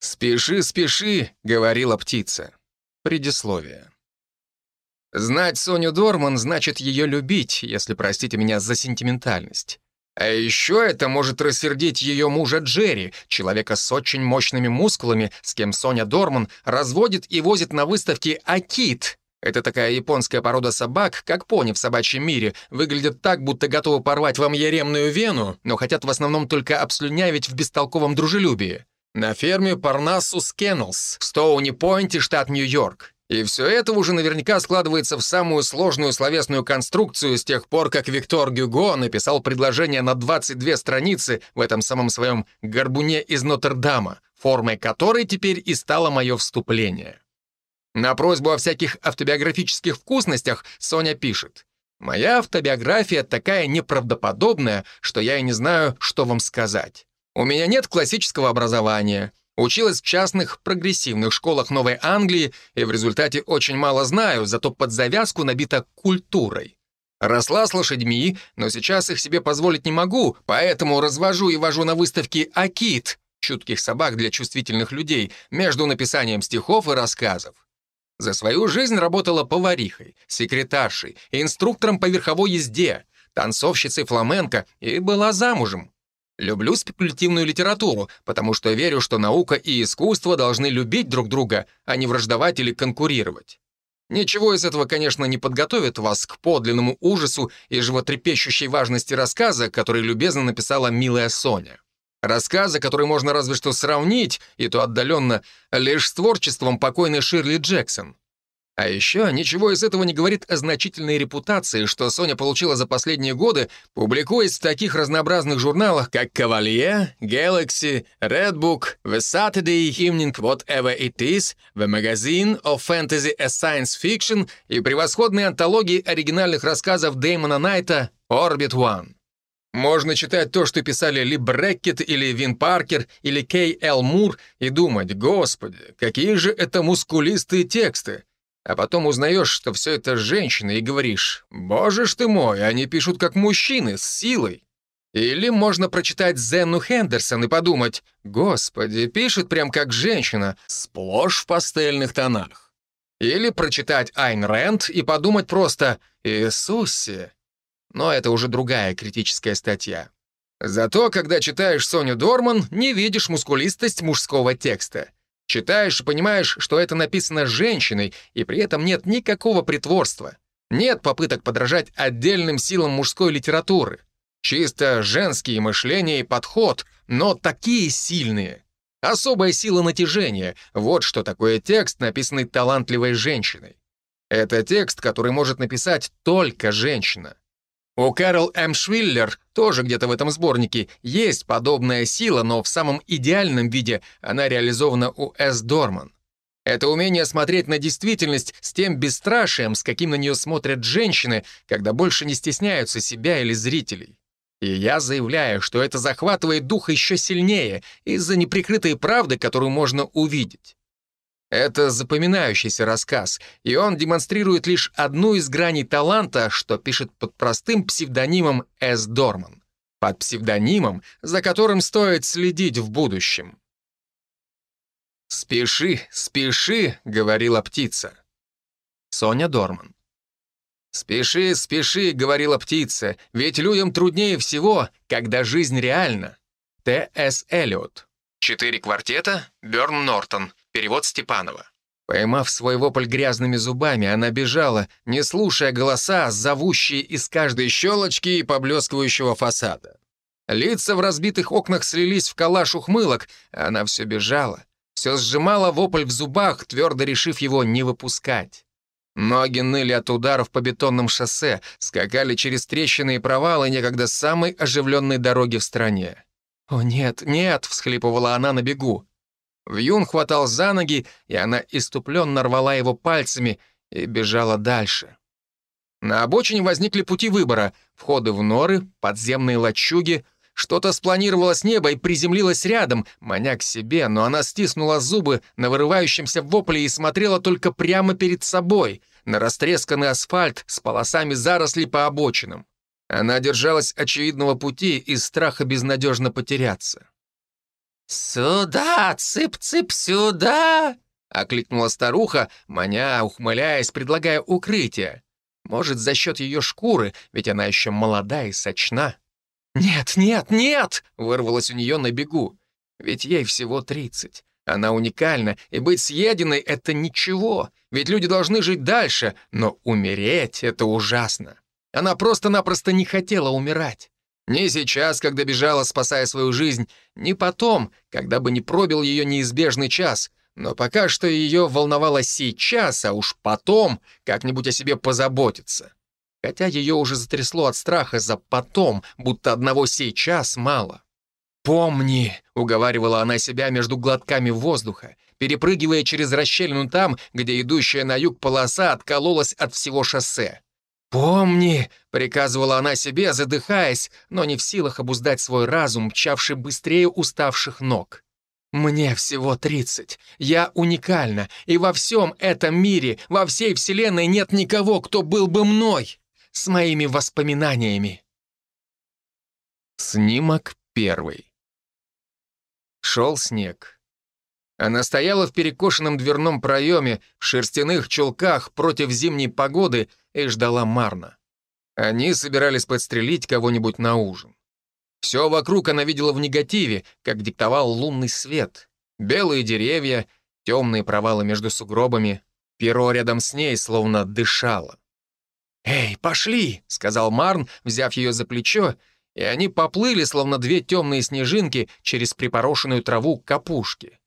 «Спеши, спеши», — говорила птица. Предисловие. Знать Соню Дорман значит ее любить, если простите меня за сентиментальность. А еще это может рассердить ее мужа Джерри, человека с очень мощными мускулами, с кем Соня Дорман разводит и возит на выставке Акит. Это такая японская порода собак, как пони в собачьем мире, выглядят так, будто готовы порвать вам яремную вену, но хотят в основном только обслюнявить в бестолковом дружелюбии. На ферме Парнассус Кеннелс в Стоуни-Пойнте, штат Нью-Йорк. И все это уже наверняка складывается в самую сложную словесную конструкцию с тех пор, как Виктор Гюго написал предложение на 22 страницы в этом самом своем «Горбуне из Нотр-Дама», формой которой теперь и стало мое вступление. На просьбу о всяких автобиографических вкусностях Соня пишет. «Моя автобиография такая неправдоподобная, что я и не знаю, что вам сказать. У меня нет классического образования, Училась в частных прогрессивных школах Новой Англии и в результате очень мало знаю, зато под завязку набита культурой. Росла с лошадьми, но сейчас их себе позволить не могу, поэтому развожу и вожу на выставки «Акит» — чутких собак для чувствительных людей, между написанием стихов и рассказов. За свою жизнь работала поварихой, секретаршей, инструктором по верховой езде, танцовщицей фламенко и была замужем. Люблю спекулятивную литературу, потому что верю, что наука и искусство должны любить друг друга, а не враждовать или конкурировать. Ничего из этого, конечно, не подготовит вас к подлинному ужасу и животрепещущей важности рассказа, который любезно написала милая Соня. Рассказа, который можно разве что сравнить, и то отдаленно, лишь с творчеством покойной Ширли Джексон. А еще ничего из этого не говорит о значительной репутации, что Соня получила за последние годы, публикуясь в таких разнообразных журналах, как «Кавалье», «Galaxy», «Redbook», «The Saturday Evening Whatever It Is», «The Magazine of Fantasy and Science Fiction» и превосходные антологии оригинальных рассказов Дэймона Найта «Orbit One». Можно читать то, что писали Ли Бреккет или Вин Паркер или Кей Эл Мур и думать, господи, какие же это мускулистые тексты, а потом узнаешь, что все это женщины, и говоришь, «Боже ж ты мой, они пишут как мужчины, с силой». Или можно прочитать Зенну Хендерсон и подумать, «Господи, пишет прям как женщина, сплошь в пастельных тонах». Или прочитать Айн Рэнд и подумать просто «Иисусе». Но это уже другая критическая статья. Зато, когда читаешь Соню Дорман, не видишь мускулистость мужского текста — Читаешь и понимаешь, что это написано женщиной, и при этом нет никакого притворства. Нет попыток подражать отдельным силам мужской литературы. Чисто женские мышления и подход, но такие сильные. Особая сила натяжения — вот что такое текст, написанный талантливой женщиной. Это текст, который может написать только женщина. У Кэрол М. Швиллер, тоже где-то в этом сборнике, есть подобная сила, но в самом идеальном виде она реализована у С. Дорман. Это умение смотреть на действительность с тем бесстрашием, с каким на нее смотрят женщины, когда больше не стесняются себя или зрителей. И я заявляю, что это захватывает дух еще сильнее из-за неприкрытой правды, которую можно увидеть. Это запоминающийся рассказ, и он демонстрирует лишь одну из граней таланта, что пишет под простым псевдонимом С. Дорман. Под псевдонимом, за которым стоит следить в будущем. «Спеши, спеши», — говорила птица. Соня Дорман. «Спеши, спеши», — говорила птица, «ведь людям труднее всего, когда жизнь реальна». Т.С. Эллиот. Четыре квартета, Бёрн Нортон. Перевод Степанова. Поймав свой вопль грязными зубами, она бежала, не слушая голоса, зовущие из каждой щелочки и поблескивающего фасада. Лица в разбитых окнах слились в калаш ухмылок, а она все бежала, все сжимала вопль в зубах, твердо решив его не выпускать. Ноги ныли от ударов по бетонным шоссе, скакали через трещины и провалы некогда самой оживленной дороги в стране. «О, нет, нет!» — всхлипывала она на бегу. Вьюн хватал за ноги, и она иступленно рвала его пальцами и бежала дальше. На обочине возникли пути выбора — входы в норы, подземные лачуги. Что-то спланировало с неба и приземлилось рядом, маня к себе, но она стиснула зубы на вырывающемся вопле и смотрела только прямо перед собой, на растресканный асфальт с полосами зарослей по обочинам. Она держалась очевидного пути из страха безнадежно потеряться. «Сюда, цып-цып, сюда!» — окликнула старуха, маня, ухмыляясь, предлагая укрытие. Может, за счет ее шкуры, ведь она еще молода и сочна. «Нет, нет, нет!» — вырвалось у нее на бегу. Ведь ей всего тридцать. Она уникальна, и быть съеденной — это ничего, ведь люди должны жить дальше, но умереть — это ужасно. Она просто-напросто не хотела умирать. Ни сейчас, когда бежала, спасая свою жизнь, ни потом, когда бы не пробил ее неизбежный час. Но пока что ее волновало сейчас, а уж потом как-нибудь о себе позаботиться. Хотя ее уже затрясло от страха за потом, будто одного сейчас мало. «Помни», — уговаривала она себя между глотками воздуха, перепрыгивая через расщелину там, где идущая на юг полоса откололась от всего шоссе. «Помни!» — приказывала она себе, задыхаясь, но не в силах обуздать свой разум, мчавший быстрее уставших ног. «Мне всего тридцать. Я уникальна, и во всем этом мире, во всей Вселенной нет никого, кто был бы мной, с моими воспоминаниями». Снимок первый. Шел снег. Она стояла в перекошенном дверном проеме, в шерстяных чулках против зимней погоды и ждала Марна. Они собирались подстрелить кого-нибудь на ужин. Все вокруг она видела в негативе, как диктовал лунный свет. Белые деревья, темные провалы между сугробами. Перо рядом с ней словно дышало. «Эй, пошли!» — сказал Марн, взяв ее за плечо, и они поплыли, словно две темные снежинки, через припорошенную траву капушки.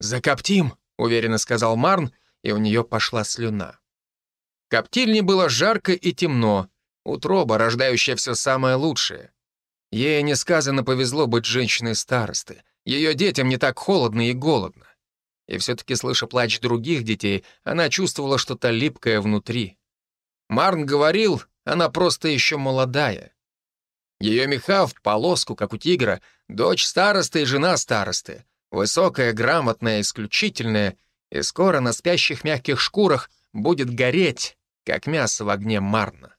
«Закоптим», — уверенно сказал Марн, и у нее пошла слюна. В коптильне было жарко и темно, утроба, рождающая все самое лучшее. Ей несказанно повезло быть женщиной старосты. Ее детям не так холодно и голодно. И все-таки, слыша плач других детей, она чувствовала что-то липкое внутри. Марн говорил, она просто еще молодая. Ее меха в полоску, как у тигра, дочь старосты и жена старосты. Высокая, грамотная, исключительная, и скоро на спящих мягких шкурах будет гореть, как мясо в огне марно.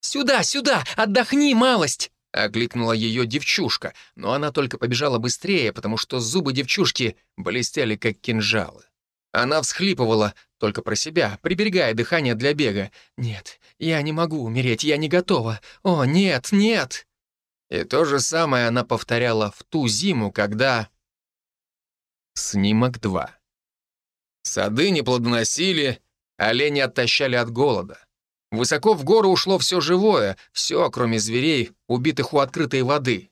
«Сюда, сюда! Отдохни, малость!» — окликнула ее девчушка, но она только побежала быстрее, потому что зубы девчушки блестели, как кинжалы. Она всхлипывала только про себя, приберегая дыхание для бега. «Нет, я не могу умереть, я не готова. О, нет, нет!» И то же самое она повторяла в ту зиму, когда... Снимок 2. Сады не плодоносили, олени оттащали от голода. Высоко в гору ушло все живое, все, кроме зверей, убитых у открытой воды.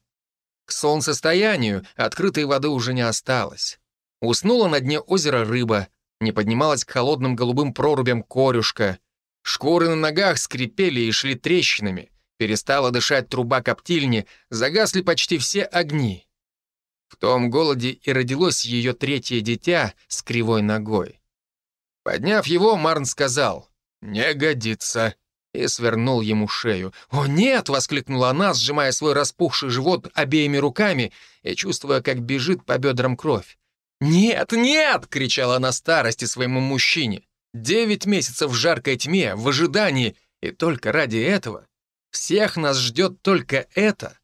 К солнцестоянию открытой воды уже не осталось. Уснула на дне озера рыба, не поднималась к холодным голубым прорубям корюшка. Шкуры на ногах скрипели и шли трещинами. Перестала дышать труба коптильни, загасли почти все огни. В том голоде и родилось ее третье дитя с кривой ногой. Подняв его, Марн сказал «Не годится» и свернул ему шею. «О, нет!» — воскликнула она, сжимая свой распухший живот обеими руками и чувствуя, как бежит по бедрам кровь. «Нет, нет!» — кричала она старости своему мужчине. «Девять месяцев в жаркой тьме, в ожидании, и только ради этого. Всех нас ждет только это.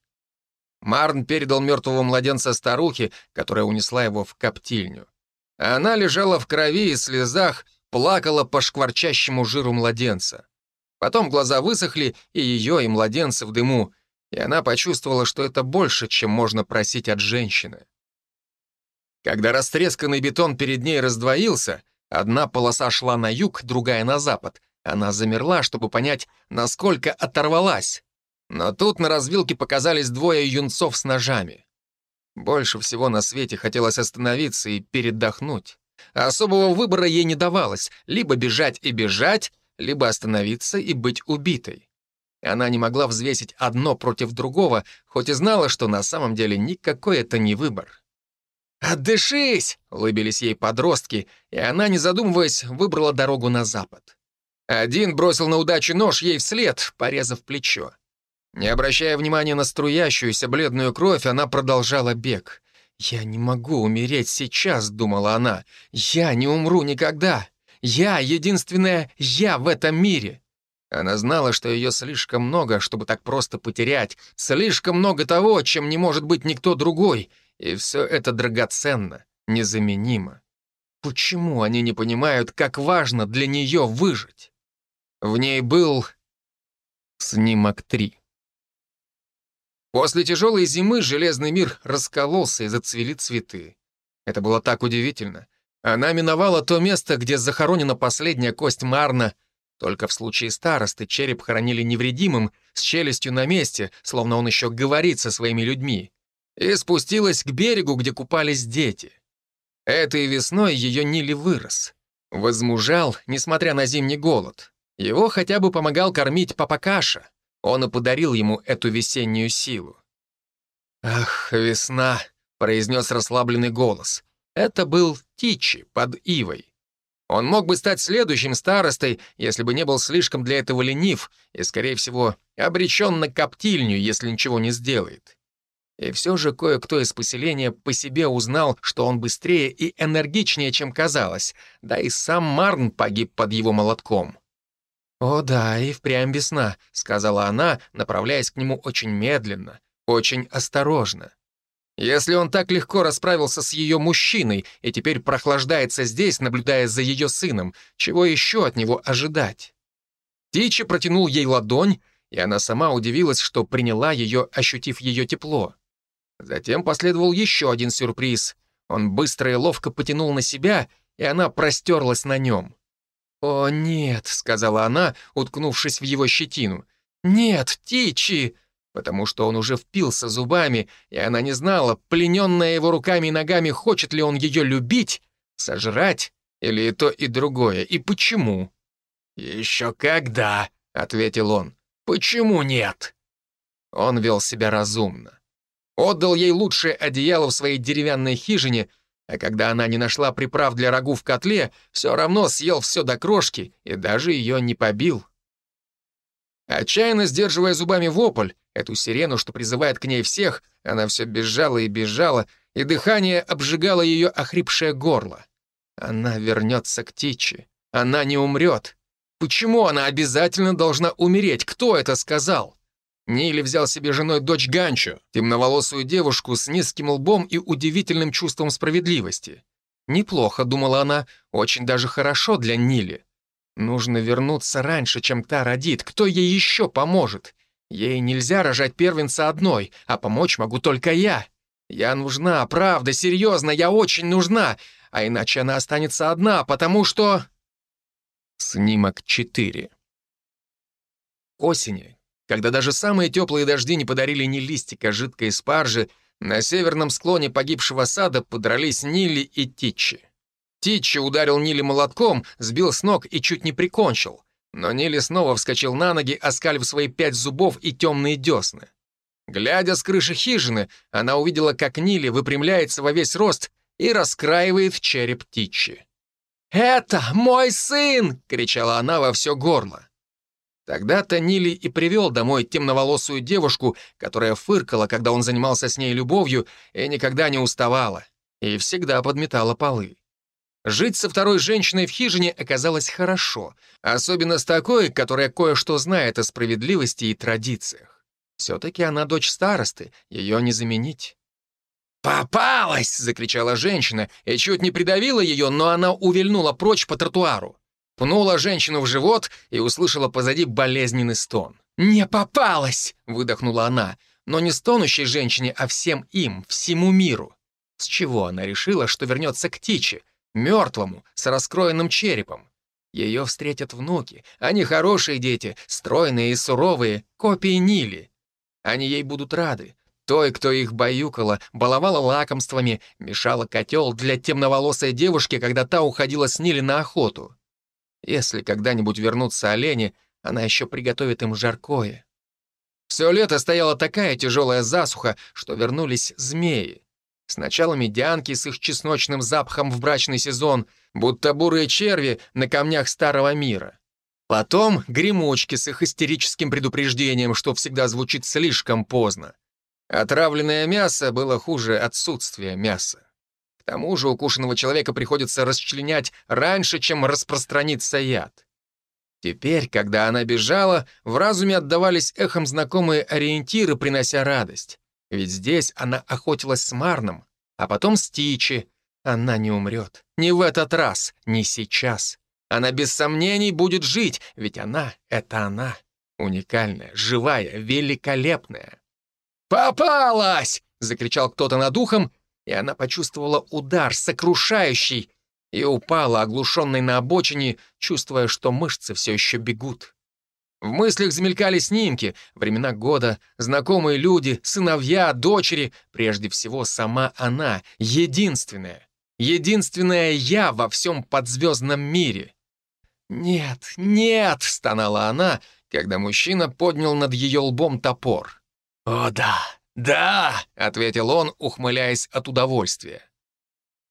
Марн передал мертвого младенца старухе, которая унесла его в коптильню. Она лежала в крови и слезах, плакала по шкварчащему жиру младенца. Потом глаза высохли, и ее, и младенца в дыму, и она почувствовала, что это больше, чем можно просить от женщины. Когда растресканный бетон перед ней раздвоился, одна полоса шла на юг, другая на запад, она замерла, чтобы понять, насколько оторвалась. Но тут на развилке показались двое юнцов с ножами. Больше всего на свете хотелось остановиться и передохнуть. А особого выбора ей не давалось — либо бежать и бежать, либо остановиться и быть убитой. Она не могла взвесить одно против другого, хоть и знала, что на самом деле никакой это не выбор. «Отдышись!» — улыбились ей подростки, и она, не задумываясь, выбрала дорогу на запад. Один бросил на удачу нож ей вслед, порезав плечо. Не обращая внимания на струящуюся бледную кровь, она продолжала бег. «Я не могу умереть сейчас», — думала она. «Я не умру никогда. Я — единственная я в этом мире». Она знала, что ее слишком много, чтобы так просто потерять, слишком много того, чем не может быть никто другой, и все это драгоценно, незаменимо. Почему они не понимают, как важно для нее выжить? В ней был снимок 3. После тяжелой зимы железный мир раскололся и зацвели цветы. Это было так удивительно. Она миновала то место, где захоронена последняя кость Марна. Только в случае старосты череп хоронили невредимым, с челюстью на месте, словно он еще говорит со своими людьми. И спустилась к берегу, где купались дети. Этой весной ее Нили вырос. Возмужал, несмотря на зимний голод. Его хотя бы помогал кормить папа Каша. Он и подарил ему эту весеннюю силу. «Ах, весна!» — произнес расслабленный голос. Это был Тичи под Ивой. Он мог бы стать следующим старостой, если бы не был слишком для этого ленив и, скорее всего, обречен на коптильню, если ничего не сделает. И все же кое-кто из поселения по себе узнал, что он быстрее и энергичнее, чем казалось, да и сам Марн погиб под его молотком. «О да, и впрямь весна», — сказала она, направляясь к нему очень медленно, очень осторожно. Если он так легко расправился с ее мужчиной и теперь прохлаждается здесь, наблюдая за ее сыном, чего еще от него ожидать? Тичи протянул ей ладонь, и она сама удивилась, что приняла ее, ощутив ее тепло. Затем последовал еще один сюрприз. Он быстро и ловко потянул на себя, и она простерлась на нем. «О, нет», — сказала она, уткнувшись в его щетину. «Нет, Тичи!» Потому что он уже впился зубами, и она не знала, плененная его руками и ногами, хочет ли он ее любить, сожрать, или и то, и другое, и почему. «Еще когда», — ответил он. «Почему нет?» Он вел себя разумно. Отдал ей лучшее одеяло в своей деревянной хижине, а когда она не нашла приправ для рагу в котле, все равно съел все до крошки и даже ее не побил. Отчаянно сдерживая зубами вопль, эту сирену, что призывает к ней всех, она все бежала и бежала, и дыхание обжигало ее охрипшее горло. Она вернется к Тичи. Она не умрет. Почему она обязательно должна умереть? Кто это сказал? Нейли взял себе женой дочь Ганчо, темноволосую девушку с низким лбом и удивительным чувством справедливости. Неплохо, думала она, очень даже хорошо для Нили. Нужно вернуться раньше, чем та родит. Кто ей еще поможет? Ей нельзя рожать первенца одной, а помочь могу только я. Я нужна, правда, серьезно, я очень нужна, а иначе она останется одна, потому что... Снимок 4. К осени, когда даже самые теплые дожди не подарили ни листика жидкой спаржи, на северном склоне погибшего сада подрались Нили и Тичи. Тичи ударил Нили молотком, сбил с ног и чуть не прикончил. Но Нили снова вскочил на ноги, оскалив свои пять зубов и темные десны. Глядя с крыши хижины, она увидела, как Нили выпрямляется во весь рост и раскраивает череп Тичи. «Это мой сын!» — кричала она во все горло. Тогда-то Нили и привел домой темноволосую девушку, которая фыркала, когда он занимался с ней любовью, и никогда не уставала, и всегда подметала полы. Жить со второй женщиной в хижине оказалось хорошо, особенно с такой, которая кое-что знает о справедливости и традициях. Все-таки она дочь старосты, ее не заменить. «Попалась!» — закричала женщина и чуть не придавила ее, но она увильнула прочь по тротуару. Пнула женщину в живот и услышала позади болезненный стон. «Не попалась!» — выдохнула она, но не стонущей женщине, а всем им, всему миру. С чего она решила, что вернется к Тиче, мертвому, с раскроенным черепом? Ее встретят внуки. Они хорошие дети, стройные и суровые, копии Нили. Они ей будут рады. Той, кто их баюкала, баловала лакомствами, мешала котел для темноволосой девушки, когда та уходила с Нили на охоту. Если когда-нибудь вернутся олени, она еще приготовит им жаркое. Все лето стояла такая тяжелая засуха, что вернулись змеи. Сначала медянки с их чесночным запахом в брачный сезон, будто бурые черви на камнях старого мира. Потом гремучки с их истерическим предупреждением, что всегда звучит слишком поздно. Отравленное мясо было хуже отсутствия мяса тому же укушенного человека приходится расчленять раньше, чем распространится яд. Теперь, когда она бежала, в разуме отдавались эхом знакомые ориентиры, принося радость. Ведь здесь она охотилась с Марном, а потом Стичи. Она не умрет. Ни в этот раз, ни сейчас. Она без сомнений будет жить, ведь она — это она. Уникальная, живая, великолепная. «Попалась!» — закричал кто-то над ухом, и она почувствовала удар, сокрушающий, и упала, оглушенной на обочине, чувствуя, что мышцы все еще бегут. В мыслях замелькали снимки, времена года, знакомые люди, сыновья, дочери, прежде всего сама она, единственная, единственная я во всем подзвездном мире. «Нет, нет!» — стонала она, когда мужчина поднял над ее лбом топор. «О да, да!» — ответил он, ухмыляясь от удовольствия.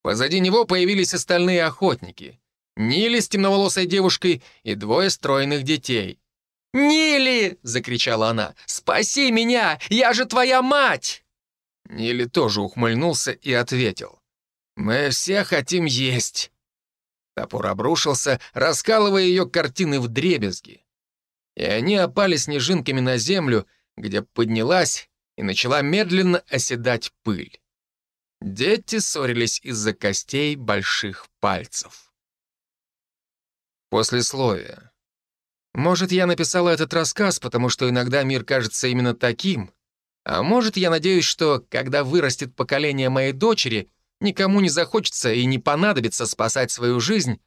Позади него появились остальные охотники. Нили с темноволосой девушкой и двое стройных детей. «Нили!» — закричала она. «Спаси меня! Я же твоя мать!» Нили тоже ухмыльнулся и ответил. «Мы все хотим есть». Топор обрушился, раскалывая ее картины в дребезги. И они опали снежинками на землю, где поднялась и начала медленно оседать пыль. Дети ссорились из-за костей больших пальцев. Послесловие. Может, я написала этот рассказ, потому что иногда мир кажется именно таким. А может, я надеюсь, что, когда вырастет поколение моей дочери, никому не захочется и не понадобится спасать свою жизнь.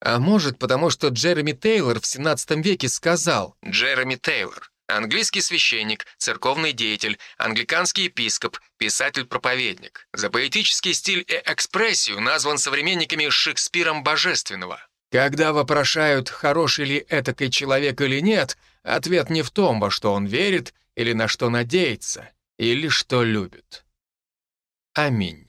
А может, потому что Джереми Тейлор в 17 веке сказал «Джереми Тейлор, английский священник, церковный деятель, англиканский епископ, писатель-проповедник. За поэтический стиль и экспрессию назван современниками Шекспиром Божественного». Когда вопрошают, хороший ли этакой человек или нет, ответ не в том, во что он верит или на что надеется, или что любит. Аминь.